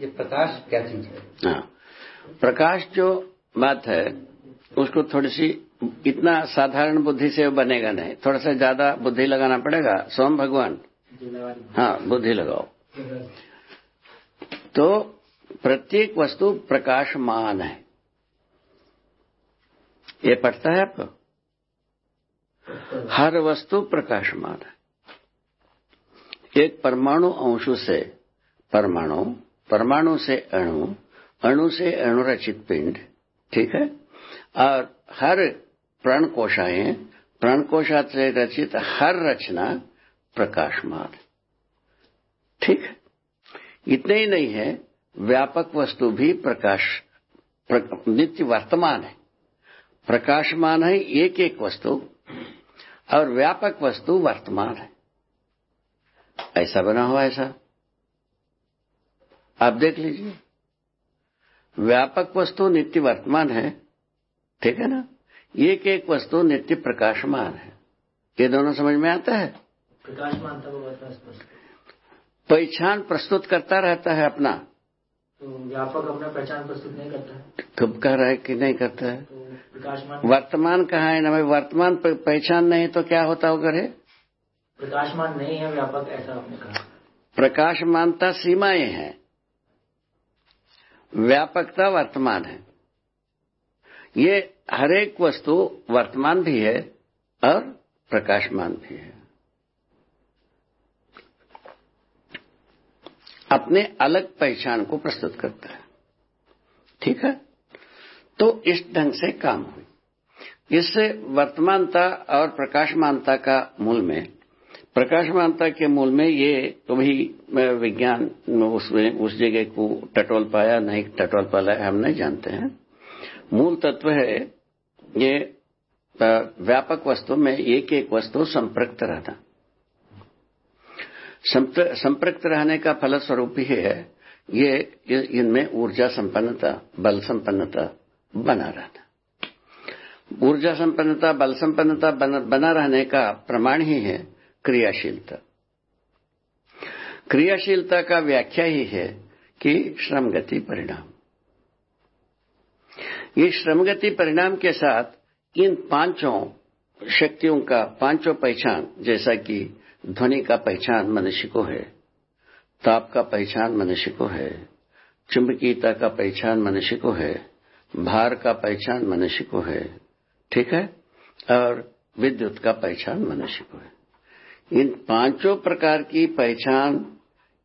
ये प्रकाश क्या चीज़ है? हाँ। प्रकाश जो बात है, उसको थोड़ी सी, इतना साधारण बुद्धि से बनेगा नहीं। थोड़ा सा ज़्यादा बुद्धि लगाना पड़ेगा। सोम भगवान। हाँ बुद्धि लगाओ। तो प्रत्येक वस्तु प्रकाशमान है। ये पढ़ता है आपको हर वस्तु प्रकाशमान है। एक परमाणु अंशु से परमाणु परमाणु से अणु अणु से अणुरचित पिंड ठीक है? और हर प्रण कोशाएँ प्रण कोशा से रचित हर रचना प्रकाशमान। ठीक है? इतने ही नहीं है व्यापक वस्तु भी प्रकाश प्र, नित्य वर्तमान है। प्रकाशमान है एक एक वस्तु और व्यापक वस्तु वर्तमान है। ऐसा बना हुआ ऐसा? आप देख लीजिए। व्यापक वस्तु नित्य वर्तमान है ठीक है ना? एक एक वस्तु नित्य प्रकाशमान है। ये दोनों समझ में आता है? प्रकाशमान पहचान प्रस्तुत करता रहता है अपना। तो व्यापक अपना पहचान प्रस्तुत नहीं करता है। कब कह रहा है कि नहीं करता है? तो प्रकाशमान वर्तमान कहाँ है ना? वर्तमान पहचान नहीं तो क्या होता होगा रे? प्रकाशमान नहीं है व्यापक ऐसा आपने कहा। प्रकाशमानता सीमाएँ हैं। व्यापकता वर्तमान है। ये हरेक वस्तु वर्तमान भी है और प्रकाशमान भी है। अपने अलग पहचान को प्रस्तुत करता है। ठीक है? तो इस ढंग से काम हुई। इससे वर्तमानता और प्रकाशमानता का मूल में प्रकाशमानता के मूल में ये कभी विज्ञान उसमें, उस जगह को टटोल पाया, नहीं टटोल पाया हम नहीं जानते हैं। मूल तत्व है, ये व्यापक वस्तु में एक एक वस्तु संप्रक्त रहना। संप्रक्त रहने का फलस्वरूप ही है, ये इनमें ऊर्जा संपन्नता, बल संपन्नता बना रहना। ऊर्जा संपन्नता, बल संपन्नता बना रहने का प्रमाण ही है क्रियाशीलता। क्रियाशीलता का व्याख्या ही है कि श्रम गति परिणाम। ये श्रमगति परिणाम के साथ इन पाँचों शक्तियों का, पाँचों पहचान, जैसा कि ध्वनि का पहचान मनुष्य को है, ताप का पहचान मनुष्य को है, चुंबकीयता का पहचान मनुष्य को है, भार का पहचान मनुष्य को है, ठीक है? और विद्युत का पहचान मनुष्य को है। इन पाँचों प्रकार की पहचान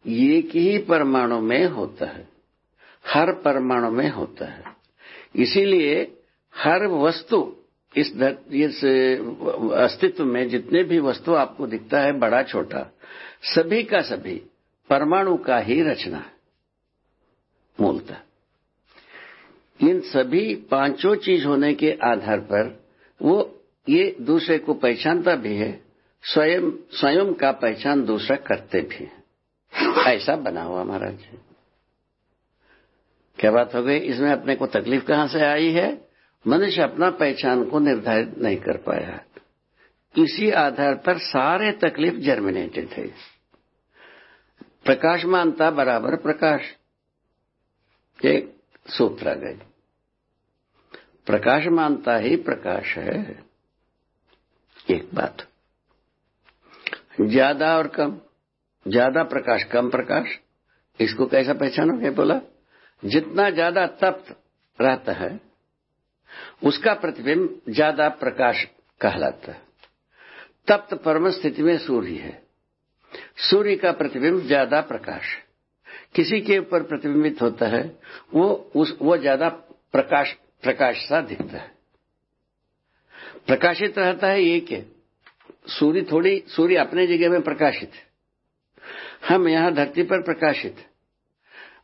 एक ही परमाणु में होता है। हर परमाणु में होता है। इसीलिए हर वस्तु इस इस, अस्तित्व में जितने भी वस्तु आपको दिखता है, बड़ा, छोटा, सभी का सभी परमाणु का ही रचना है। मूलतः। इन सभी पाँचों चीज़ होने के आधार पर वो ये दूसरे को पहचानता भी है स्वयं स्वयं का पहचान दूसरा करते भी है। ऐसा बना हुआ महाराज। क्या बात हो गई? इसमें अपने को तकलीफ़ कहाँ से आई है? मनुष्य अपना पहचान को निर्धारित नहीं कर पाया। इसी आधार पर सारे तकलीफ़ जर्मिनेटेड थे प्रकाशमानता बराबर प्रकाश। एक सूत्र आ गई। प्रकाशमानता ही प्रकाश है। एक बात। ज़्यादा और कम, ज़्यादा प्रकाश, कम प्रकाश, इसको कैसा पहचानोगे बोला, जितना ज़्यादा तप्त रहता है, उसका प्रतिबिंब ज़्यादा प्रकाश कहलाता है। तप्त परम स्थिति में सूर्य है। सूर्य का प्रतिबिंब ज़्यादा प्रकाश किसी के ऊपर प्रतिबिंबित होता है, वो उस, वो ज़्यादा प्रकाश प्रकाश सा दिखता है। प्रकाशित रहता है एक है सूर्य थोड़ी सूर्य अपने जगह में प्रकाशित हम यहाँ धरती पर प्रकाशित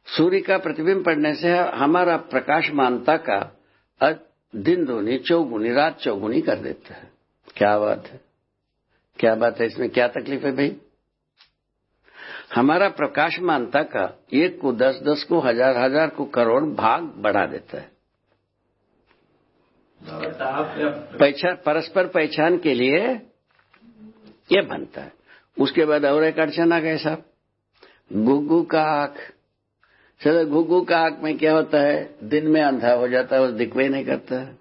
सूर्य का प्रतिबिंब पड़ने से हमारा प्रकाश मानता का दिन दोनी चौगुनी रात चौगुनी कर देता है। क्या बात है? क्या बात है इसमें क्या तकलीफ़ है भाई? हमारा प्रकाश मानता का एक को दस दस को हज़ार हज़ार को करोड़ भाग बढ़ा देता है। पहचान परस्पर पहचान के लिए ये बनता है। उसके बाद और एक अड़चन आ गए साहब। गुग्गू का आँख। चलो घुघू का आँख में क्या होता है? दिन में अंधा हो जाता है उस दिखवे नहीं करता। है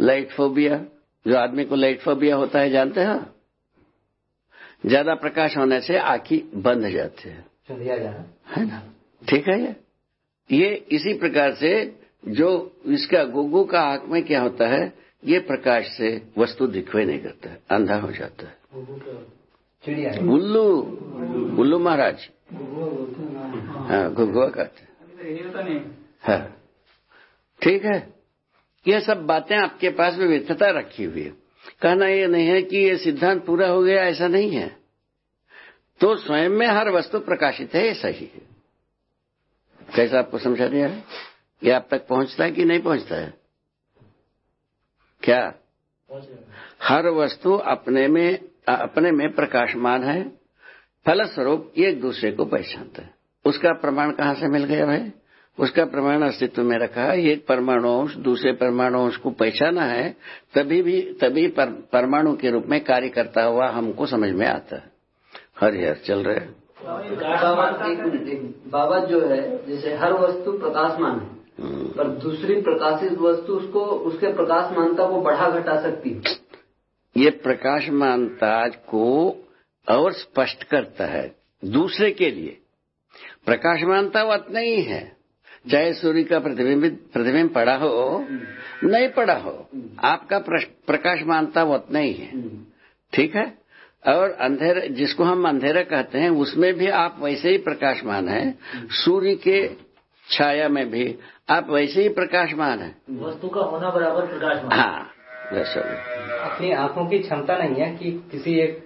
लाइट फोबिया। जो आदमी को लाइट फोबिया होता है जानते हैं? ज़्यादा प्रकाश होने से आंखी बंद जाती है। है ना? ठीक है ये? ये इसी प्रकार से जो इसका गुगु का आँख में क्या होता है? ये प्रकाश से वस्तु दिखवे नहीं करता है अंधा हो जाता है। उल्लू उल्लू महाराज। हाँ घुघुआ कहते हैं। हाँ। ठीक है? ये सब बातें आपके पास में विविधता रखी हुई है। कहना ये नहीं है कि ये सिद्धांत पूरा हो गया ऐसा नहीं है। तो स्वयं में हर वस्तु प्रकाशित है ये सही है। कैसा आपको समझा दिया है? ये आप तक पहुँचता है कि नहीं पहुँचता है? क्या? हर वस्तु अपने में अपने में प्रकाशमान है। फलस्वरूप एक दूसरे को पहचानता है। उसका प्रमाण कहाँ से मिल गया भाई? उसका प्रमाण अस्तित्व में रखा है। एक परमाणु अंश दूसरे परमाणु अंश को पहचाना है। तभी भी तभी पर, परमाणु के रूप में कार्य करता हुआ हमको समझ में आता है। हरिहर चल रहे बाबा। बाबा जो है जैसे हर वस्तु प्रकाशमान है। पर दूसरी प्रकाशित वस्तु उसको उसके प्रकाश मानता को बढ़ा घटा सकती है। ये प्रकाशमानता को और स्पष्ट करता है दूसरे के लिए। प्रकाशमानता वो उतना ही है। चाहे सूर्य का प्रतिबिंब प्रतिबिंब पड़ा हो नहीं पड़ा हो आपका प्रकाश मानता वो उतना ही है। ठीक है? और अंधेरा जिसको हम अंधेरा कहते हैं उसमें भी आप वैसे ही प्रकाशमान हैं। सूर्य के छाया में भी आप वैसे ही प्रकाशमान है। वस्तु का होना बराबर प्रकाशमान। हाँ वैसे अपनी आँखों की क्षमता नहीं है कि किसी एक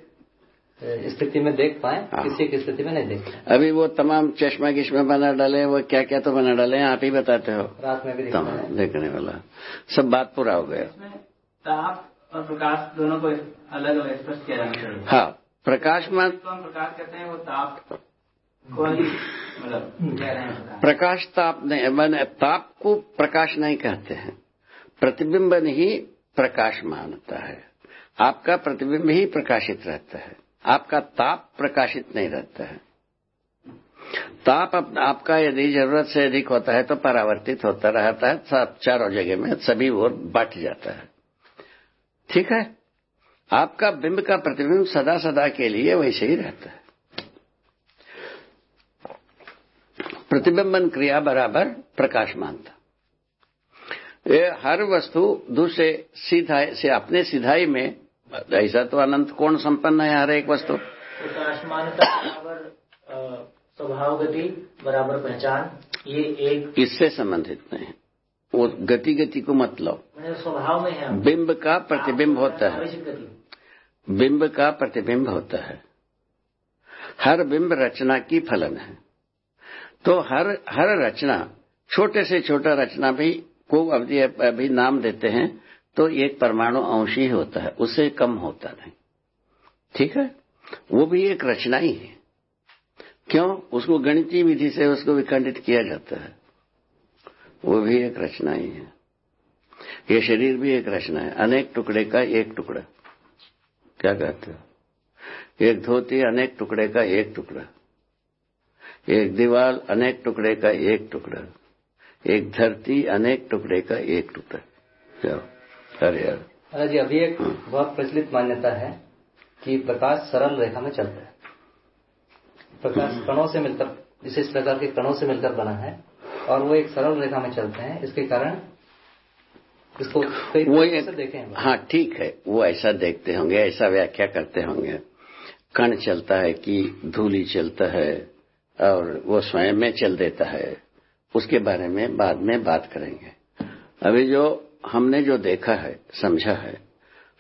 स्थिति में देख पाए हाँ। किसी एक स्थिति में नहीं देख पाए। अभी वो तमाम चश्मा किश्मा बना डाले वो क्या क्या तो बना डाले हैं आप ही बताते हो। रात में भी तमाम देखने वाला। सब बात पूरा हो गया। ताप और प्रकाश दोनों को अलग अलग स्पष्ट किया जाना चाहिए। हाँ हम प्रकाश कहते हैं वो ताप प्रकाश। प्रकाश ताप नहीं, मैंने ताप को प्रकाश नहीं कहते हैं। प्रतिबिंबन ही प्रकाश मानता है। आपका प्रतिबिंब ही प्रकाशित रहता है। आपका ताप प्रकाशित नहीं रहता है। ताप आपका यदि ज़रूरत से अधिक होता है तो परावर्तित होता रहता है सब चारों जगह में सभी ओर बट जाता है। ठीक है? आपका बिंब का प्रतिबिंब सदा सदा के लिए वैसे ही रहता है। प्रतिबिंबन क्रिया बराबर प्रकाशमानता ये हर वस्तु दूसरे सीधाई से अपने सीधाई में ऐसा तो अनंत कोण संपन्न है हर एक वस्तु। प्रकाशमानता बराबर स्वभाव गति बराबर पहचान ये एक। इससे संबंधित नहीं है। वो गति गति को मत लो। स्वभाव में है। बिंब का प्रतिबिंब होता है। बिंब का प्रतिबिंब होता है। हर बिंब रचना की फलन है। तो हर हर रचना, छोटे से छोटा रचना भी, को अवधि अभी नाम देते हैं तो एक परमाणु अंश ही होता है, उससे कम होता नहीं। ठीक है? वो भी एक रचना ही है। क्यों? उसको गणितीय विधि से उसको विखंडित किया जाता है। वो भी एक रचना ही है। ये शरीर भी एक रचना है। अनेक टुकड़े का एक टुकड़ा। क्या कहते हो? एक धोती अनेक टुकड़े का एक टुकड़ा। एक दीवार अनेक टुकड़े का एक टुकड़ा एक धरती अनेक टुकड़े का एक टुकड़ा। जाओ अरे यार जी अभी एक बहुत प्रचलित मान्यता है कि प्रकाश सरल रेखा में चलता है। प्रकाश कणों से मिलकर विशेष प्रकार के कणों से मिलकर बना है और वो एक सरल रेखा में चलते हैं। इसके कारण इसको कई वो एक देखे हाँ ठीक है। वो ऐसा देखते होंगे ऐसा व्याख्या करते होंगे। कण चलता है कि धूली चलता है और वो स्वयं में चल देता है। उसके बारे में बाद में बात करेंगे। अभी जो हमने जो देखा है, समझा है,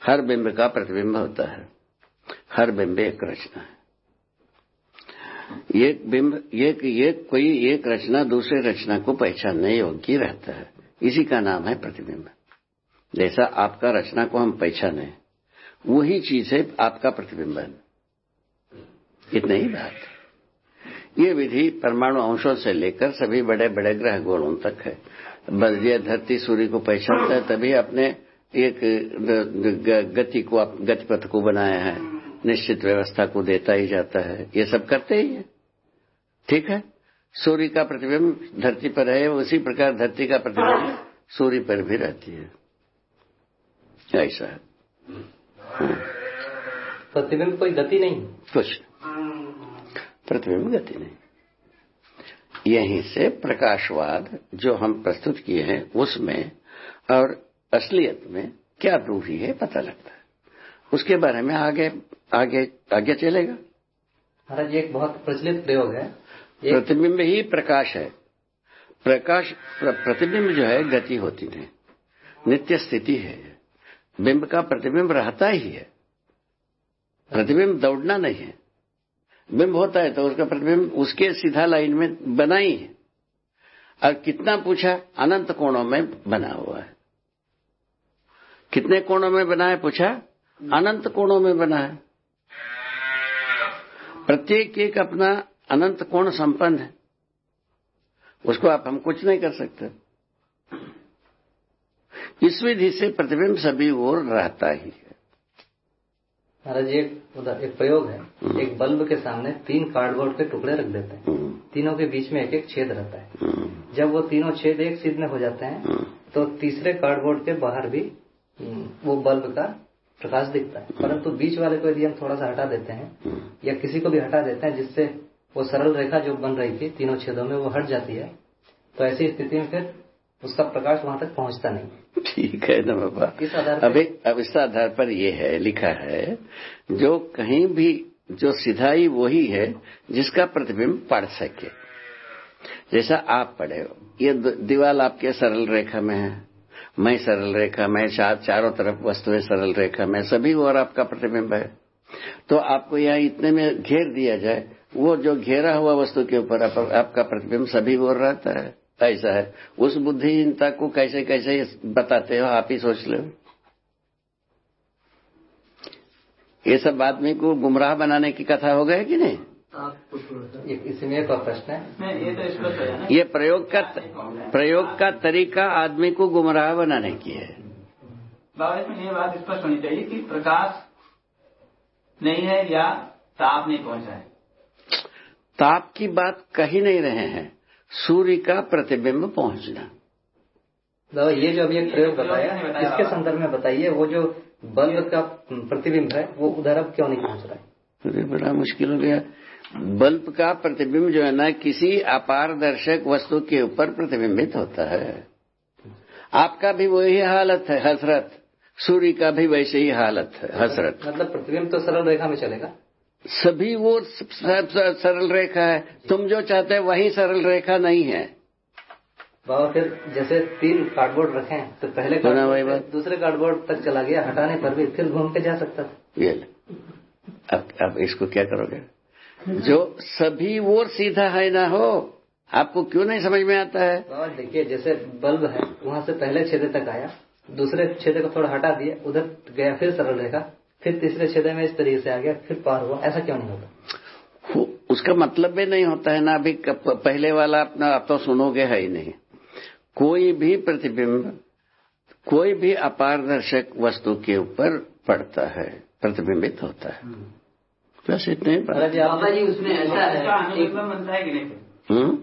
हर बिंब का प्रतिबिंब होता है। हर बिंब एक रचना है। एक बिंब, एक एक कोई एक रचना दूसरे रचना को पहचानने योग्य रहता है। इसी का नाम है प्रतिबिंब। जैसा आपका रचना को हम पहचाने, वही चीज़ है आपका प्रतिबिंबन इतनी ही बात। ये विधि परमाणु अंशों से लेकर सभी बड़े बड़े ग्रह गोलों तक है। बस ये धरती सूर्य को पहचानता है तभी अपने एक गति को गतिपथ को बनाया है। निश्चित व्यवस्था को देता ही जाता है। ये सब करते ही है। ठीक है? सूर्य का प्रतिबिंब धरती पर है उसी प्रकार धरती का प्रतिबिंब सूर्य पर भी रहती है। ऐसा है। प्रतिबिंब कोई गति नहीं। कुछ प्रतिबिंब गति नहीं। यहीं से प्रकाशवाद जो हम प्रस्तुत किए हैं उसमें और असलियत में क्या रूढ़ी है पता लगता है। उसके बारे में आगे आगे आगे चलेगा। महाराज एक बहुत प्रचलित प्रयोग है। प्रतिबिंब ही प्रकाश है। प्रकाश प्र, प्रतिबिंब जो है गति होती नहीं। नित्य स्थिति है। बिंब का प्रतिबिंब रहता ही है। प्रतिबिंब दौड़ना नहीं है। बिंब होता है तो उसका प्रतिबिंब उसके सीधा लाइन में बना ही है। और कितना पूछा? अनंत कोणों में बना हुआ है। कितने कोणों में बना है पूछा? अनंत कोणों में बना है। प्रत्येक एक अपना अनंत कोण संपन्न है। उसको आप हम कुछ नहीं कर सकते। इस विधि से प्रतिबिंब सभी ओर रहता ही है। महाराज एक उदा- एक प्रयोग है। एक बल्ब के सामने तीन कार्डबोर्ड के टुकड़े रख देते हैं। हम्म, तीनों के बीच में एक एक छेद रहता है। हम्म, जब वो तीनों छेद एक सीध में हो जाते हैं हम्म, तो तीसरे कार्डबोर्ड के बाहर भी हम्म, वो बल्ब का प्रकाश दिखता है। परंतु बीच वाले को यदि हम थोड़ा सा हटा देते हैं हम्म। या किसी को भी हटा देते हैं जिससे वो सरल रेखा जो बन रही थी तीनों छेदों में वो हट जाती है तो ऐसी स्थिति में फिर उसका प्रकाश वहाँ तक पहुँचता नहीं। ठीक है ना बाबा। अभी अब इस आधार पर ये है लिखा है जो कहीं भी जो सिधाई वही है जिसका प्रतिबिंब पढ़ सके। जैसा आप पढ़े हो। ये दीवार आपके सरल रेखा में है। मैं सरल रेखा में चार चारों तरफ़ वस्तुएँ सरल रेखा में सभी और आपका प्रतिबिंब है। तो आपको यहाँ इतने में घेर दिया जाए वो जो घेरा हुआ वस्तु के ऊपर आप, आपका प्रतिबिंब सभी ओर रहता है। ऐसा है। उस बुद्धिहीनता को कैसे कैसे बताते हो आप ही सोच लो। ये सब आदमी को गुमराह बनाने की कथा हो गई कि नहीं? इसमें एक प्रश्न है। ये तो हो ना। ये प्रयोग का प्रयोग का तरीका आदमी को गुमराह बनाने की है। बाबा इसमें ये बात स्पष्ट होनी चाहिए कि प्रकाश नहीं है या ताप नहीं पहुँचा है। ताप की बात कही नहीं रहे हैं। सूर्य का प्रतिबिंब पहुँचना। दादा ये जो अभी एक प्रयोग बताया इसके संदर्भ में बताइए वो जो बल्ब का प्रतिबिंब है वो उधर अब क्यों नहीं पहुँच रहा है? अरे बड़ा मुश्किल हो गया। बल्ब का प्रतिबिंब जो है ना किसी अपारदर्शक वस्तु के ऊपर प्रतिबिंबित होता है। आपका भी वही हालत है हसरत। सूर्य का भी वैसे ही हालत है हसरत। मतलब प्रतिबिंब तो सरल रेखा में चलेगा। सभी वो सरल रेखा है। तुम जो चाहते हैं वही सरल रेखा नहीं है। बाबा फिर जैसे तीन कार्डबोर्ड रखे तो पहले कार्डबोर्ड वही बात। दूसरे कार्डबोर्ड तक चला गया हटाने पर भी फिर घूम के जा सकता। ये। अब अब इसको क्या करोगे? जो सभी ओर सीधा है ना हो आपको क्यों नहीं समझ में आता है? बाबा देखिए जैसे बल्ब है वहाँ से पहले छेदे तक आया दूसरे छेदे को थोड़ा हटा दिया उधर गया फिर सरल रेखा। फिर तीसरे छेदे में इस तरीके से आ गया फिर पार हुआ। ऐसा क्यों नहीं होता? उसका मतलब भी नहीं होता है ना अभी पहले वाला अपना आप तो सुनोगे है ही नहीं। कोई भी प्रतिबिंब कोई भी अपारदर्शक वस्तु के ऊपर पड़ता है प्रतिबिंबित होता है। बस इतने ही बात। जी आप बाबा जी उसमें ऐसा है एक बनता है कि नहीं? हम्म?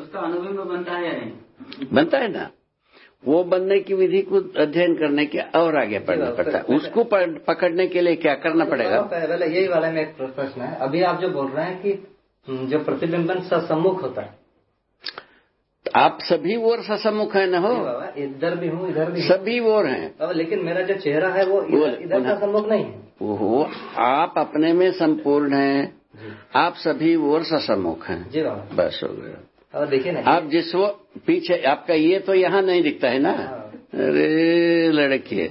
उसका अनुबिंब बनता है या नहीं? बनता है ना। वो बनने की विधि को अध्ययन करने के और आगे बढ़ना पड़ता है। उसको पकड़ने के लिए क्या करना पड़ेगा? पहले यही वाले में एक प्रश्न है। अभी आप जो बोल रहे हैं कि हम्म, जो प्रतिबिंबन ससम्मुख होता है। आप सभी ओर ससम्मुख है न हो? इधर भी हूँ इधर भी सभी ओर हैं। लेकिन मेरा जो चेहरा है वो इधर इधर ससम्मुख नहीं है। वो आप अपने में संपूर्ण हैं। आप सभी ओर ससम्मुख हैं। बस हो गया। अब देखिए ना आप जिस वो पीछे आपका ये तो यहाँ नहीं दिखता है ना? हाँ। अरे लड़के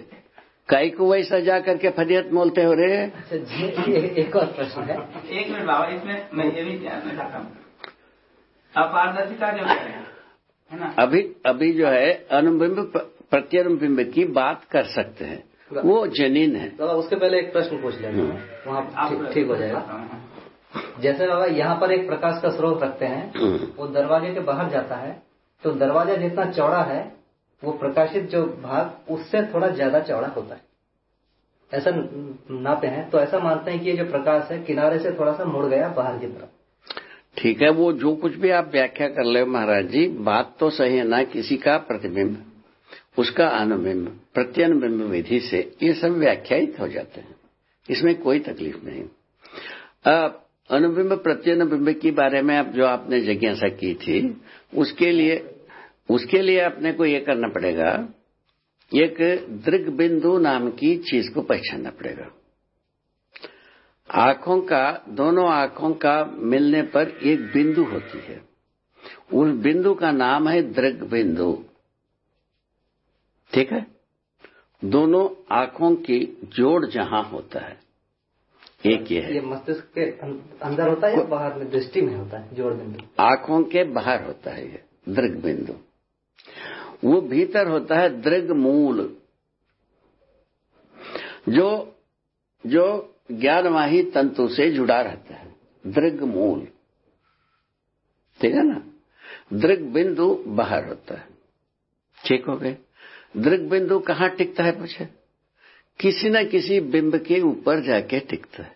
काई को वैसा जा करके फदियत मोलते हो रे। अच्छा जी एक और प्रश्न है। एक मिनट बाबा इसमें मैं ये भी जानना चाहता हूँ। अपारदर्शिता जो है है ना? अभी अभी जो है अनुबिंब प्रत्यनुबिंब की बात कर सकते हैं। वो जनीन है। बाबा उसके पहले एक प्रश्न पूछ लेते हैं। वहाँ ठीक हो जाएगा। जैसे बाबा यहाँ पर एक प्रकाश का स्रोत रखते हैं हम्म। वो दरवाजे के बाहर जाता है। तो दरवाज़ा जितना चौड़ा है वो प्रकाशित जो भाग उससे थोड़ा ज़्यादा चौड़ा होता है। ऐसा न- नापे हैं। तो ऐसा मानते हैं कि ये जो प्रकाश है किनारे से थोड़ा सा मुड़ गया बाहर की तरफ़। ठीक है वो जो कुछ भी आप व्याख्या कर ले महाराज जी बात तो सही है ना किसी का प्रतिबिंब उसका अनुबिंब प्रत्यनुबिंब विधि से ये सब व्याख्यायित हो जाते हैं। इसमें कोई तकलीफ़ नहीं। अब अनुबिंब प्रत्यनुबिंब के बारे में अब जो आपने जिज्ञासा की थी, उसके लिए उसके लिए आपने को ये करना पड़ेगा, एक दृग बिंदु नाम की चीज़ को पहचानना पड़ेगा। आँखों का, दोनों आँखों का मिलने पर एक बिंदु होती है। उस बिंदु का नाम है दृग बिंदु ठीक है? दोनों आँखों की जोड़ जहाँ होता है। एक ये है। ये मस्तिष्क के अं- अंदर होता है या बाहर में? दृष्टि में होता है जोड़ बिंदु। आँखों के बाहर होता है ये दृग बिंदु। वो भीतर होता है दृग मूल। जो जो ज्ञानवाही तंतु से जुड़ा रहता है दृग मूल। ठीक है ना? दृग बिंदु बाहर होता है। ठीक हो गए? दृग बिंदु कहाँ टिकता है पूछे? किसी न किसी बिंब के ऊपर जाके टिकता है।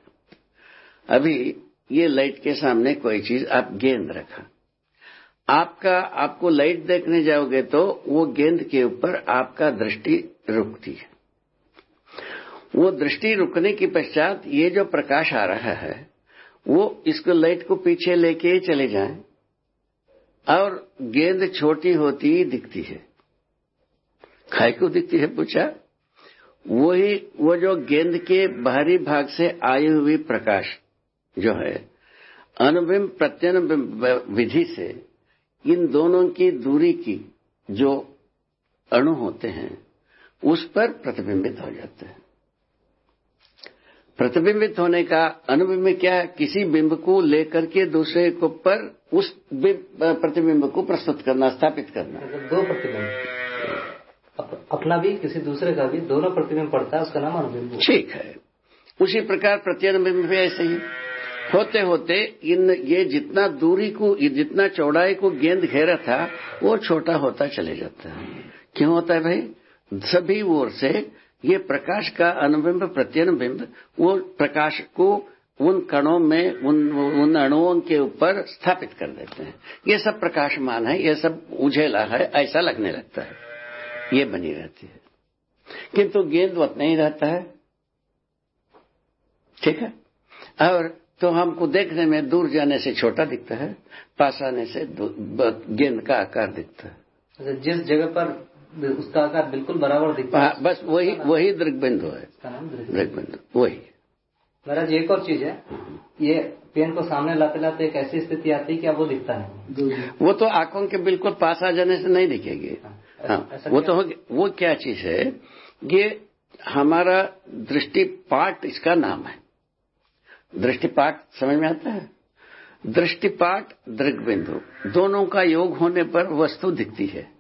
अभी ये लाइट के सामने कोई चीज़ आप गेंद रखा। आपका, आपको लाइट देखने जाओगे तो वो गेंद के ऊपर आपका दृष्टि रुकती है। वो दृष्टि रुकने के पश्चात ये जो प्रकाश आ रहा है, वो इसको लाइट को पीछे लेके चले जाएँ और गेंद छोटी होती दिखती है। खाई को दिखती है पूछा? वही वो जो गेंद के बाहरी भाग से आई हुई प्रकाश जो है, अनुबिंब प्रत्यनुबिंब विधि से इन दोनों की दूरी की जो अणु होते हैं, उस पर प्रतिबिंबित हो जाते हैं। प्रतिबिंबित होने का अनुबिंब क्या है? किसी बिंब को लेकर के दूसरे को पर उस प्रतिबिंब को प्रस्तुत करना, स्थापित करना। मतलब दो प्रतिबिंब। अप, अपना भी किसी दूसरे का भी दोनों प्रतिबिंब पड़ता है उसका नाम अनुबिंब ठीक है। उसी प्रकार प्रत्यनुबिंब भी ऐसे ही। होते होते इन ये जितना दूरी को ये जितना चौड़ाई को गेंद घेरा था वो छोटा होता चले जाता है। क्यों होता है भाई? सभी ओर से ये प्रकाश का अनुबिंब प्रत्यनुबिंब वो प्रकाश को उन कणों में उन उन अणुओं के ऊपर स्थापित कर देते हैं। ये सब प्रकाशमान है ये सब उझेला है ऐसा लगने लगता है। ये बनी रहती है। किंतु गेंद उतना ही रहता है। ठीक है? और तो हमको देखने में दूर जाने से छोटा दिखता है पास आने से गेंद का आकार दिखता है। अच्छा, जिस जगह पर उसका आकार बिल्कुल बराबर दिखता है हाँ, बस वही वही दृग्बिंदु है। दृष्टि। दृग्बिंदु। वही। महाराज एक और चीज़ है ये पेन को सामने लाते लाते एक ऐसी स्थिति आती है कि अब वो दिखता नहीं वो तो आँखों के बिल्कुल पास आ जाने से नहीं दिखेगी। हाँ वो तो हो वो क्या चीज़ है? ये हमारा दृष्टिपाठ इसका नाम है। दृष्टिपाठ समझ में आता है? दृष्टिपाठ दृग्बिंदु। दोनों का योग होने पर वस्तु दिखती है।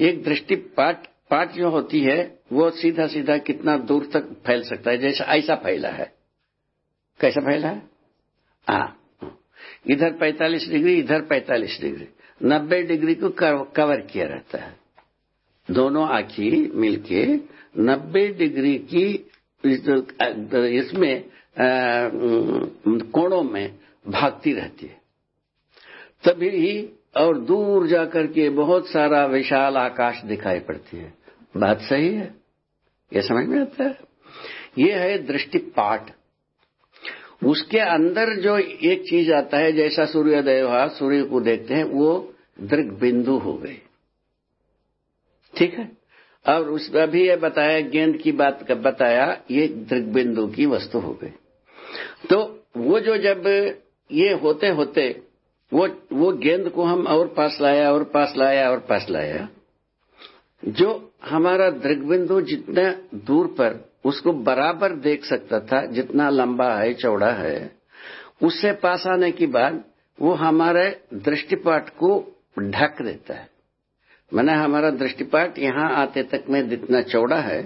एक दृष्टिपाठ पाठ जो होती है वो सीधा सीधा कितना दूर तक फैल सकता है? जैसा ऐसा फैला है। कैसा फैला है? हाँ इधर 45 डिग्री इधर 45 डिग्री। 90 डिग्री को कवर किया रहता है। दोनों आंखी मिलके 90 डिग्री की इसमें कोणों में भागती रहती है। तभी ही और दूर जाकर के बहुत सारा विशाल आकाश दिखाई पड़ती है। बात सही है? ये समझ में आता है? ये है दृष्टिपाठ। उसके अंदर जो एक चीज़ आता है, जैसा सूर्योदय हुआ, सूर्य को देखते हैं, वो दृग बिंदु हो गए ठीक है? और उस अभी ये बताया, गेंद की बात बताया, ये दृग बिंदु की वस्तु हो गई। तो वो जो जब ये होते होते, वो वो गेंद को हम और पास लाया, और पास लाया, और पास लाया, जो हमारा दृग्बिंदु जितना दूर पर, उसको बराबर देख सकता था, जितना लंबा है, चौड़ा है, उससे पास आने के बाद वो हमारे दृष्टिपाठ को ढक देता है। मैंने हमारा दृष्टिपाठ यहाँ आते तक में जितना चौड़ा है,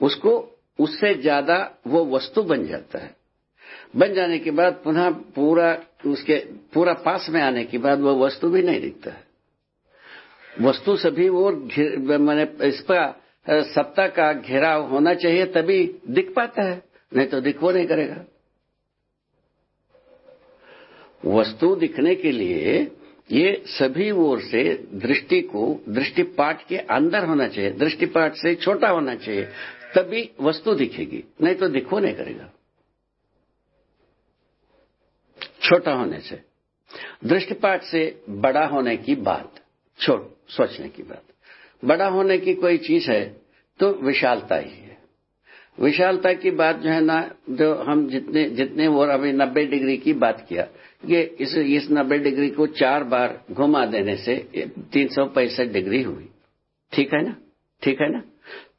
उसको, उससे ज़्यादा वो वस्तु बन जाता है। बन जाने के बाद पुनः पूरा, उसके, पूरा पास में आने के बाद वो वस्तु भी नहीं दिखता है। वस्तु सभी वो मैंने इसका सत्ता का घेराव होना चाहिए तभी दिख पाता है, नहीं तो दिख वो नहीं करेगा। वस्तु दिखने के लिए ये सभी ओर से दृष्टि को, दृष्टिपाठ के अंदर होना चाहिए, दृष्टिपाठ से छोटा होना चाहिए, तभी वस्तु दिखेगी, नहीं तो दिखो नहीं करेगा। छोटा होने से। दृष्टिपाठ से बड़ा होने की बात, छोड़, सोचने की बात। बड़ा होने की कोई चीज़ है तो विशालता ही है। विशालता की बात जो है ना, जो हम जितने जितने और अभी नब्बे डिग्री की बात किया, ये इस इस नब्बे डिग्री को चार बार घुमा देने से तीन सौ पैंसठ डिग्री हुई। ठीक है ना? ठीक है ना?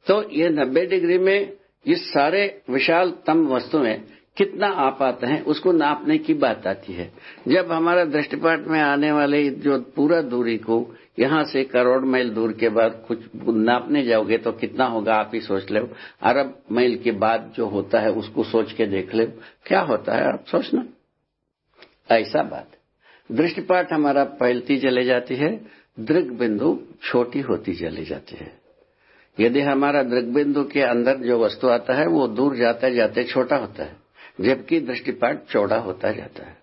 तो ये नब्बे डिग्री में इस सारे विशालतम वस्तुएँ कितना आ पाते हैं, उसको नापने की बात आती है। जब हमारा दृष्टिपाट में आने वाले जो पूरा दूरी को, यहाँ से करोड़ मील दूर के बाद कुछ नापने जाओगे तो कितना होगा, आप ही सोच ले अरब मील के बाद जो होता है, उसको सोच के देख ले क्या होता है, आप सोचना। ऐसा बात। दृष्टिपात हमारा फैलती चले जाती है दृग बिंदु छोटी होती चली जाती है। यदि हमारा दृग बिंदु के अंदर जो वस्तु आता है, वो दूर जाते जाते छोटा होता है। जबकि दृष्टिपात चौड़ा होता जाता है।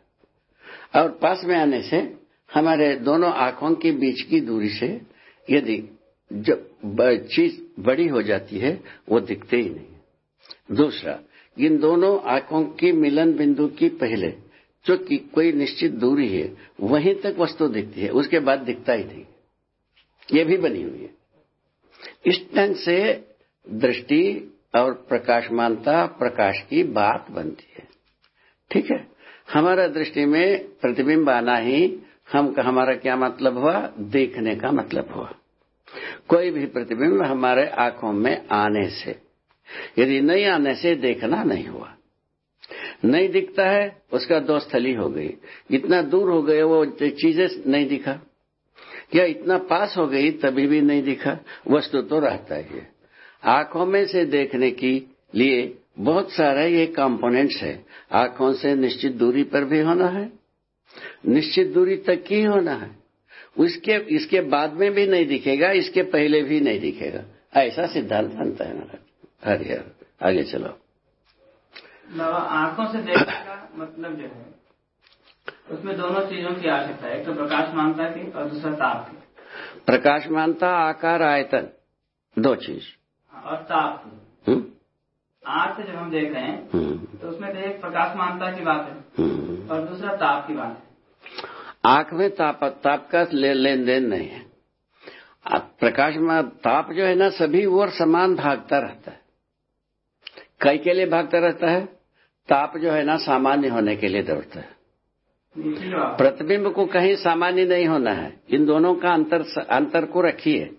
और पास में आने से हमारे दोनों आँखों के बीच की दूरी से यदि जब चीज़ बड़ी हो जाती है, वो दिखते ही नहीं। दूसरा, इन दोनों आँखों के मिलन बिंदु की पहले जो कि कोई निश्चित दूरी है, वहीं तक वस्तु दिखती है, उसके बाद दिखता ही नहीं। ये भी बनी हुई है। इस ढंग से दृष्टि और प्रकाशमानता, प्रकाश की बात बनती है। ठीक है? हमारा दृष्टि में प्रतिबिंब आना ही हम, हमारा क्या मतलब हुआ? देखने का मतलब हुआ। कोई भी प्रतिबिंब हमारे आँखों में आने से, यदि नहीं आने से देखना नहीं हुआ। नहीं दिखता है, उसका दो स्थली हो गई। इतना दूर हो गए वो चीज़ें नहीं दिखा। या इतना पास हो गई, तभी भी नहीं दिखा। वस्तु तो रहता ही है। आँखों में से देखने के लिए बहुत सारे ये कंपोनेंट्स है। आँखों से निश्चित दूरी पर भी होना है। निश्चित दूरी तक ही होना है। उसके इसके बाद में भी नहीं दिखेगा इसके पहले भी नहीं दिखेगा। ऐसा सिद्धांत बनता है महाराज। हरि हर। आगे चलो। आँखों से देखने का मतलब जो है उसमें दोनों चीज़ों की आवश्यकता है। एक तो प्रकाशमानता की और दूसरा ताप की प्रकाशमानता आकार आयतन। दो चीज़। और ताप की। हम्म? आँख से जब हम देख रहे हैं हम्म, तो उसमें तो एक प्रकाशमानता की बात है हम्म। और दूसरा ताप की बात है। आँख में ताप ताप का ले, लेन देन नहीं है। प्रकाश में ताप जो है ना सभी ओर समान भागता रहता है। कई के लिए भागता रहता है ताप जो है ना सामान्य होने के लिए दौड़ता है। प्रतिबिंब को कहीं सामान्य नहीं होना है। इन दोनों का अंतर अंतर को रखिए।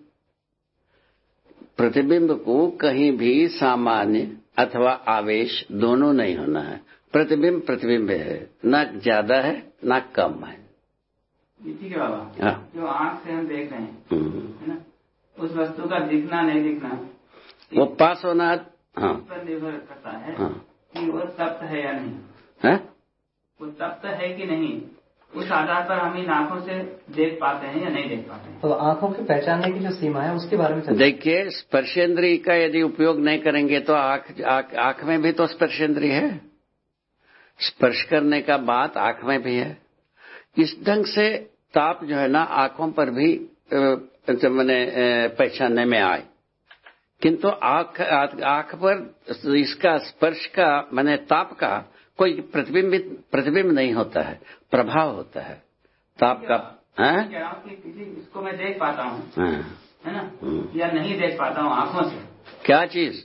प्रतिबिंब को कहीं भी सामान्य अथवा आवेश दोनों नहीं होना है। प्रतिबिंब प्रतिबिंब है। न ज़्यादा है न कम है। इसी के बाबा हाँ। जो आँख से हम देख रहे हैं हम्म। है ना उस वस्तु का दिखना नहीं दिखना। वो पास होना हाँ। पर निर्भर करता है हाँ। कि वो तप्त है या नहीं। है? वो तप्त है कि नहीं? उस आधार पर हम इन आँखों से देख पाते हैं या नहीं देख पाते हैं। तो आँखों की पहचानने की जो सीमा है उसके बारे में देखिए स्पर्शेंद्रिय का यदि उपयोग नहीं करेंगे तो आँख आँख में भी तो स्पर्शेंद्रिय है। स्पर्श करने का बात आँख में भी है। इस ढंग से ताप जो है ना आँखों पर भी जो मैंने पहचानने में आए। किंतु आँख आँख पर इसका स्पर्श का मैंने ताप का कोई प्रतिबिंबित प्रतिबिंब नहीं होता है। प्रभाव होता है। ताप का हैं? हूँ? इसको मैं देख पाता हूँ। हाँ। है ना? हम्म। या नहीं देख पाता हूँ आँखों से। क्या चीज़?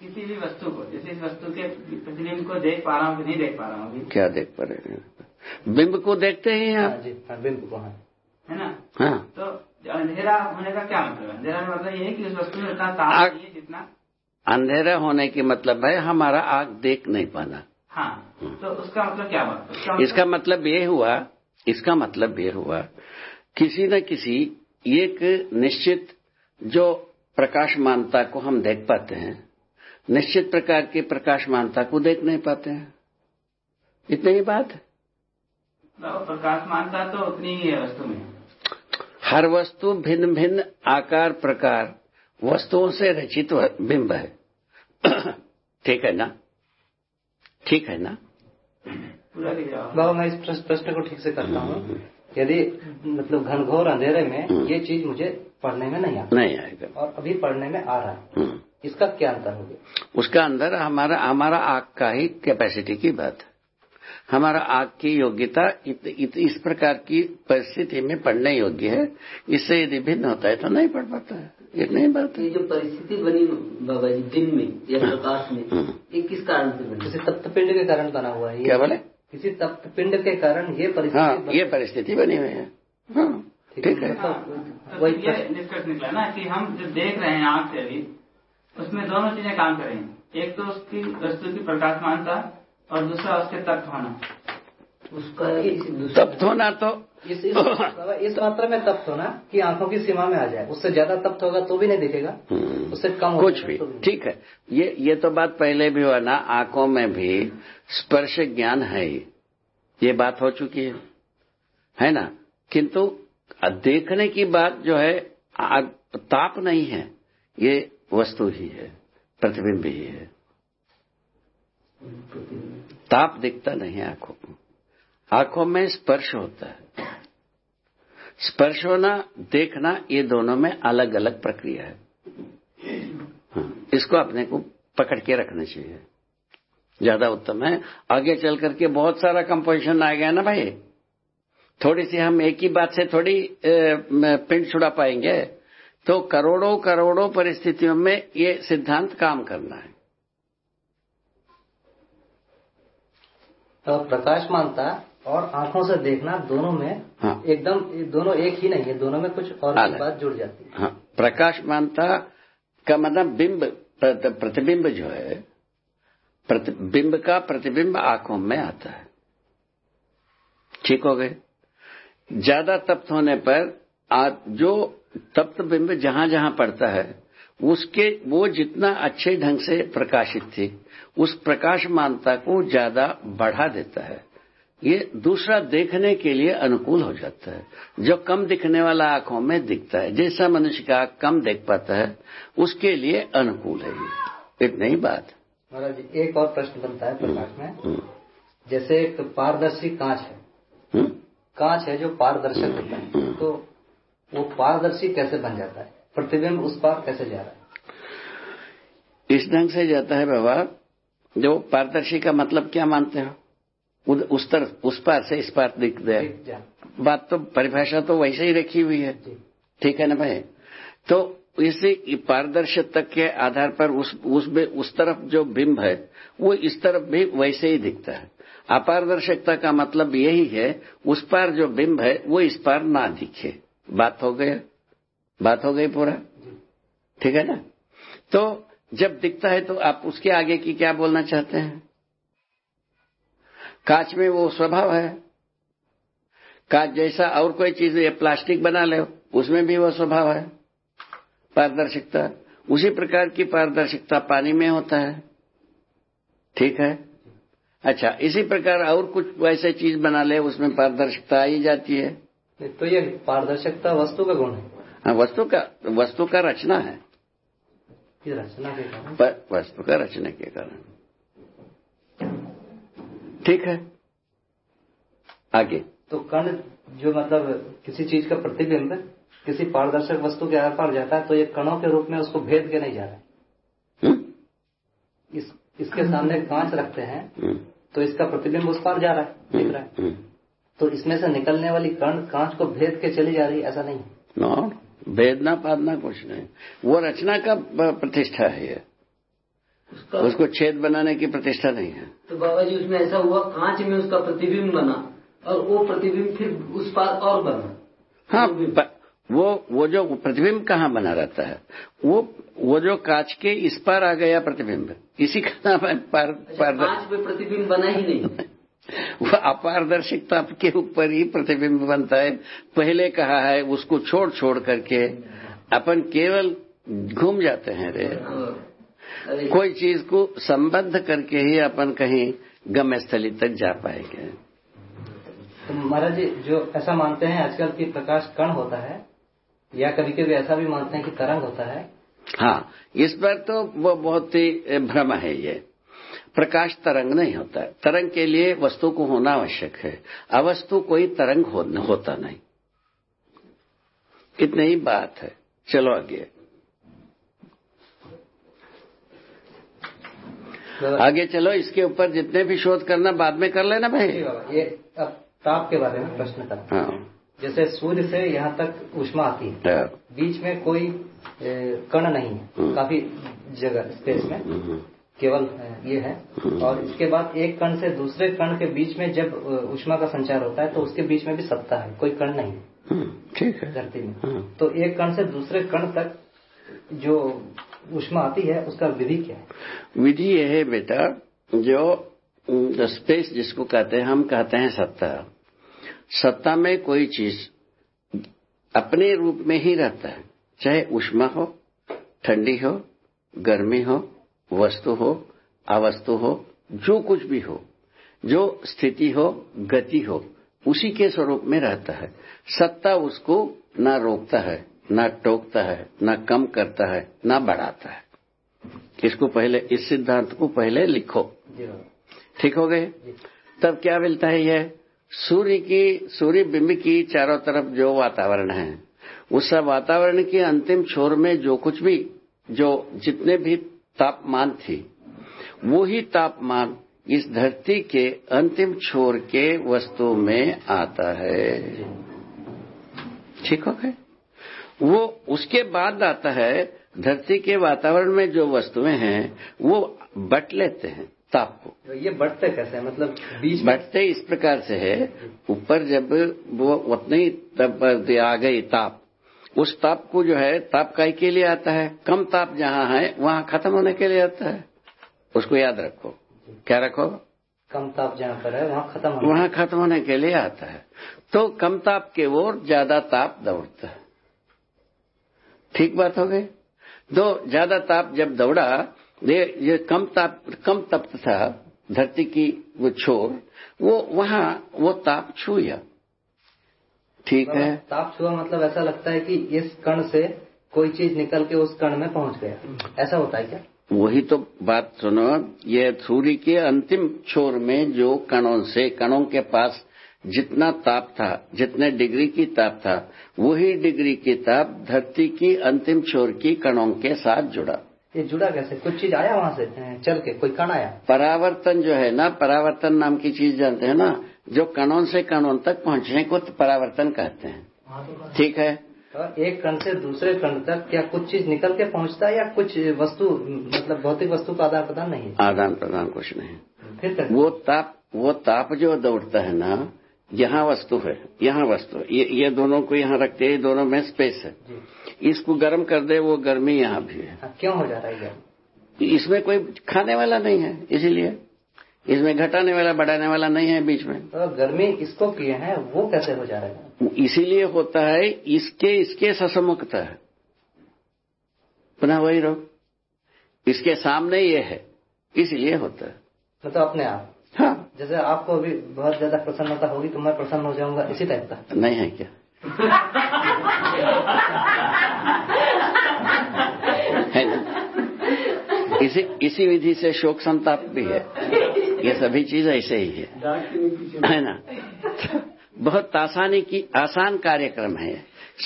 किसी भी वस्तु को जैसे इस वस्तु के प्रतिबिंब को देख पा रहा हूँ कि नहीं देख पा रहा हूँ अभी। क्या देख पा रहे हैं? बिंब को देखते ही हैं हाँ आप बिंब को हाँ। है ना? हाँ। तो अंधेरा होने का क्या मतलब है? अंधेरा का मतलब ये है कि उस वस्तु में उतना ताप नहीं है जितना अंधेरा होने की मतलब है हमारा आग देख नहीं पाना। हाँ तो उसका मतलब क्या उसका मतलब- इसका मतलब ये हुआ इसका मतलब ये हुआ किसी न किसी एक निश्चित जो प्रकाशमानता को हम देख पाते हैं निश्चित प्रकार की प्रकाशमानता को देख नहीं पाते हैं। इतनी ही बात? है मतलब प्रकाशमानता तो उतनी ही है वस्तु में। हर वस्तु भिन्न भिन्न आकार प्रकार वस्तुओं से रचित बिंब है। ठीक है ना? ठीक है ना? बाबा मैं इस प्रश्न को ठीक से करता हूँ। यदि मतलब घनघोर अंधेरे में ये चीज़ मुझे पढ़ने में नहीं आता। नहीं आएगा। और अभी पढ़ने में आ रहा है। हम्म। इसका क्या अंतर होगा? उसका अंदर हमारा हमारा आग का ही कैपेसिटी की बात है। हमारा आग की योग्यता इत, इत, इस प्रकार की परिस्थिति में पढ़ने योग्य है। इससे यदि भिन्न होता है तो नहीं पढ़ पाता है। ये नहीं बात ये जो परिस्थिति बनी बाबा जी दिन में या प्रकाश में हम्म। ये किस कारण से बनी? किसी तप्त पिंड के कारण बना हुआ है क्या बोले? किसी तप्त पिंड के कारण ये परिस्थिति हाँ ये परिस्थिति बनी हुई है। हाँ ठीक है। हाँ, तो तो वही ये निष्कर्ष निकला ना कि हम जो देख रहे हैं आँख से अभी उसमें दोनों चीज़ें काम करेंगी। एक तो उसकी वस्तु की प्रकाशमानता और दूसरा उसके तत्व होना। उसका तप्त होना तो इस इस, इस मात्रा में तप्त होना कि आँखों की सीमा में आ जाए। उससे ज़्यादा तप्त होगा तो भी नहीं दिखेगा। हम्म। उससे कम कुछ भी। तो ठीक है। ये ये तो बात पहले भी हुआ ना आँखों में भी स्पर्श ज्ञान है ये बात हो चुकी है। है ना? किंतु देखने की बात जो है ताप नहीं है। ये वस्तु ही है प्रतिबिंब ही है। ताप दिखता नहीं आँखों में आँखों में स्पर्श होता है। स्पर्श होना देखना ये दोनों में अलग अलग प्रक्रिया है। हाँ, इसको अपने को पकड़ के रखना चाहिए। ज़्यादा उत्तम है। आगे चल करके बहुत सारा कंपोजिशन आ गया ना भाई? थोड़ी सी हम एक ही बात से थोड़ी पिंड छुड़ा पाएँगे। तो करोड़ों करोड़ों परिस्थितियों में ये सिद्धांत काम करना है। तो प्रकाशमानता और आँखों से देखना दोनों में हाँ। एकदम दोनों एक ही नहीं है दोनों में कुछ और बात जुड़ जाती है। हाँ प्रकाशमानता का मतलब बिंब प्रतिबिंब जो है बिंब का प्रतिबिंब आँखों में आता है। ठीक हो गए? ज़्यादा तप्त होने पर आ, जो तप्त बिंब जहाँ जहाँ पड़ता है उसके वो जितना अच्छे ढंग से प्रकाशित थी उस प्रकाशमानता को ज़्यादा बढ़ा देता है। ये दूसरा देखने के लिए अनुकूल हो जाता है। जो कम दिखने वाला आँखों में दिखता है जैसा मनुष्य का आँख कम देख पाता है उसके लिए अनुकूल है ये। इतनी ही बात। महाराज जी एक और प्रश्न बनता है प्रकाश में। हम्म, जैसे एक पारदर्शी कांच है। हम्म, कांच है जो पारदर्शक होता है। तो वो पारदर्शी कैसे बन जाता है? प्रतिबिंब उस पार कैसे जा रहा है? इस ढंग से जाता है बाबा। जो पारदर्शी का मतलब क्या मानते हो? उस तरफ़ उस पार से इस पार दिख गया। बात तो परिभाषा तो वैसे ही रखी हुई है। ठीक है ना भाई? तो इसे पारदर्शकता के आधार पर उस उस में उस तरफ़ जो बिंब है वो इस तरफ़ भी वैसे ही दिखता है। अपारदर्शकता का मतलब यही है उस पार जो बिंब है वो इस पार ना दिखे। बात हो गया? बात हो गई पूरा? ठीक है ना? तो जब दिखता है तो आप उसके आगे की क्या बोलना चाहते हैं? कांच में वो स्वभाव है। कांच जैसा और कोई चीज़ ये प्लास्टिक बना ले उसमें भी वो स्वभाव है। पारदर्शिकता उसी प्रकार की पारदर्शिकता पानी में होता है। ठीक है? अच्छा इसी प्रकार और कुछ वैसे चीज़ बना ले उसमें पारदर्शिकता आ ही जाती है। तो ये पारदर्शकता वस्तु का गुण है। हाँ वस्तु का वस्तु का रचना है। ये रचना के कारण। वस्तु का रचना के कारण। ठीक है। आगे। तो कण जो मतलब किसी चीज़ का प्रतिबिंब किसी पारदर्शक वस्तु के आर पार जाता है तो ये कणों के रूप में उसको भेद के नहीं जा रहा है। हम्म? इस इसके सामने कांच रखते हैं हम्म, तो इसका प्रतिबिंब उस पार जा रहा है दिख रहा है। हम्म। तो इसमें से निकलने वाली कण कांच को भेद के चली जा रही है ऐसा नहीं नो भेदना पादना कुछ नहीं। वो रचना का प्रतिष्ठा है ये। उसका छेद बनाने की प्रतिष्ठा नहीं है। तो बाबा जी उसमें ऐसा हुआ कांच में उसका प्रतिबिंब बना और वो प्रतिबिंब फिर उस पार और बना। हाँ वो वो जो प्रतिबिंब कहाँ बना रहता है? वो वो जो कांच के इस पार आ गया प्रतिबिंब इसी का नाम है पार, अच्छा, पारदर्श कांच में प्रतिबिंब बना ही नहीं। वो अपारदर्शिकता के ऊपर ही प्रतिबिंब बनता है। पहले कहा है उसको छोड़ छोड़ करके अपन केवल घूम जाते हैं रे। अरे कोई चीज़ को संबद्ध करके ही अपन कहीं गम्य स्थली तक जा पाएँगे। तो महाराज जी जो ऐसा मानते हैं आजकल की प्रकाश कण होता है या कभी कभी ऐसा भी मानते हैं कि तरंग होता है? हाँ इस पर तो वो बहुत ही भ्रम है ये। प्रकाश तरंग नहीं होता है। तरंग के लिए वस्तु को होना आवश्यक है। अवस्तु कोई तरंग हो, होता नहीं। कितनी ही बात है। चलो आगे। आगे चलो इसके ऊपर जितने भी शोध करना बाद में कर लेना भाई। ये अब ताप के बारे में प्रश्न करता हूँ। हाँ जैसे सूर्य से यहाँ तक उष्मा आती है हाँ, बीच में कोई कण नहीं है हम्म। काफ़ी जगह स्पेस में। हम्म, केवल ये है। और इसके बाद एक कण से दूसरे कण के बीच में जब उष्मा का संचार होता है तो उसके बीच में भी सत्ता है कोई कण नहीं है ठीक है। धरती में। हाँ। तो एक कण से दूसरे कण तक जो उष्मा आती है, उसका विधि क्या है? विधि यह है बेटा, जो जो स्पेस जिसको कहते हैं, हम कहते हैं सत्ता। सत्ता में कोई चीज़ अपने रूप में ही रहता है, चाहे उष्मा हो, ठंडी हो, गर्मी हो, वस्तु हो, अवस्तु हो, जो कुछ भी हो, जो स्थिति हो, गति हो, उसी के स्वरूप में रहता है। सत्ता उसको ना रोकता है ना टोकता है ना कम करता है ना बढ़ाता है। इसको पहले इस सिद्धांत को पहले लिखो। ठीक हो गए? तब क्या मिलता है यह? सूर्य की सूर्य बिंब की चारों तरफ़ जो वातावरण है उस वातावरण के अंतिम छोर में जो कुछ भी जो जितने भी तापमान थी वो ही तापमान इस धरती के अंतिम छोर के वस्तु में आता है। ठीक हो गए? वो उसके बाद आता है धरती के वातावरण में जो वस्तुएँ हैं वो बट लेते हैं ताप को। तो ये बढ़ते कैसे है? मतलब बीच बढ़ते इस प्रकार से है ऊपर जब वो उतनी ही तब आ गई ताप उस ताप को जो है ताप काय के लिए आता है कम ताप जहाँ है वहाँ खत्म होने के लिए आता है। उसको याद रखो। क्या रखो? कम ताप जहाँ पर है वहाँ खत्म वहाँ खत्म होने के लिए आता है। तो कम ताप के ओर ज़्यादा ताप दौड़ता है। ठीक बात हो गई। दो ज़्यादा ताप जब दौड़ा ये ये कम ताप कम तप्त था धरती की वो छोर वो वहाँ वो ताप छूया ठीक है? ताप छुआ मतलब ऐसा लगता है कि इस कण से कोई चीज़ निकल के उस कण में पहुँच गया। ऐसा होता है क्या? वही तो बात सुनो ये सूर्य के अंतिम छोर में जो कणों से कणों के पास जितना ताप था जितने डिग्री की ताप था वही डिग्री की ताप धरती की अंतिम छोर की कणों के साथ जुड़ा। ये जुड़ा कैसे? कुछ चीज़ आया वहाँ से? चल के कोई कण आया? परावर्तन जो है ना परावर्तन नाम की चीज़ जानते हैं ना जो कणों से कणों तक पहुँचने को तो परावर्तन कहते हैं। ठीक है? तो एक कण से दूसरे कण तक क्या कुछ चीज़ निकल के पहुँचता है या कुछ वस्तु मतलब भौतिक वस्तु का आदान प्रदान नहीं आदान प्रदान कुछ नहीं। फिर वो ताप वो ताप जो दौड़ता है ना यहाँ वस्तु है यहाँ वस्तु है। ये, ये दोनों को यहाँ रखते हैं दोनों में स्पेस है। इसको गर्म कर दे वो गर्मी यहाँ भी है। हाँ, क्यों हो जा रहा है ये इसमें कोई खाने वाला नहीं है इसीलिए। इसमें घटाने वाला बढ़ाने वाला नहीं है बीच में। तो गर्मी इसको किए हैं वो कैसे हो जा रहा है? इसीलिए होता है इसके इसके ससमुखता है। पुनः वही रोग इसके सामने ये है इसलिए होता है। मतलब अपने आप। हाँ। जैसे आपको अभी बहुत ज़्यादा प्रसन्नता होगी तो मैं प्रसन्न हो जाऊँगा इसी टाइप का। नहीं है क्या? है ना? इसी इसी विधि से शोक संताप भी है। ये सभी चीज़ ऐसे ही है। है ना? बहुत आसानी की आसान कार्यक्रम है।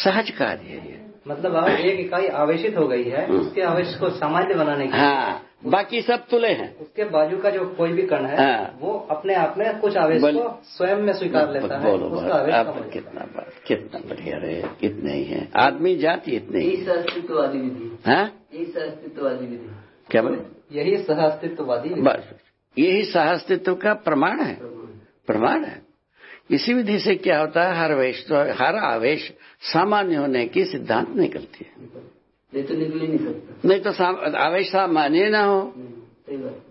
सहज कार्य है ये। मतलब अब एक इकाई आवेशित हो गई है उसके आवेश को सामान्य बनाने की हाँ। बाकी सब तुले हैं। उसके बाजू का जो कोई भी कण है हाँ। वो अपने आप में कुछ आवेश बोल- को स्वयं में स्वीकार लेता है बोलो उसका बोलो। आवेश हो जाता कितना बात कितना बढ़िया रहे इतने ही है। आदमी जाति इतने ही। यही सहअस्तित्ववादी विधि। हाँ? यही सहअस्तित्ववादी विधि। क्या बोले? है। यही सह अस्तित्ववादी बस यही सहअस्तित्व का प्रमाण है। प्रमाण है। इसी विधि से क्या होता है? हर वेश तो हर आवेश सामान्य होने की सिद्धांत निकलती है। नहीं तो निकल ही नहीं सकता। नहीं तो आवेश सामान्य ना हो। सही बात।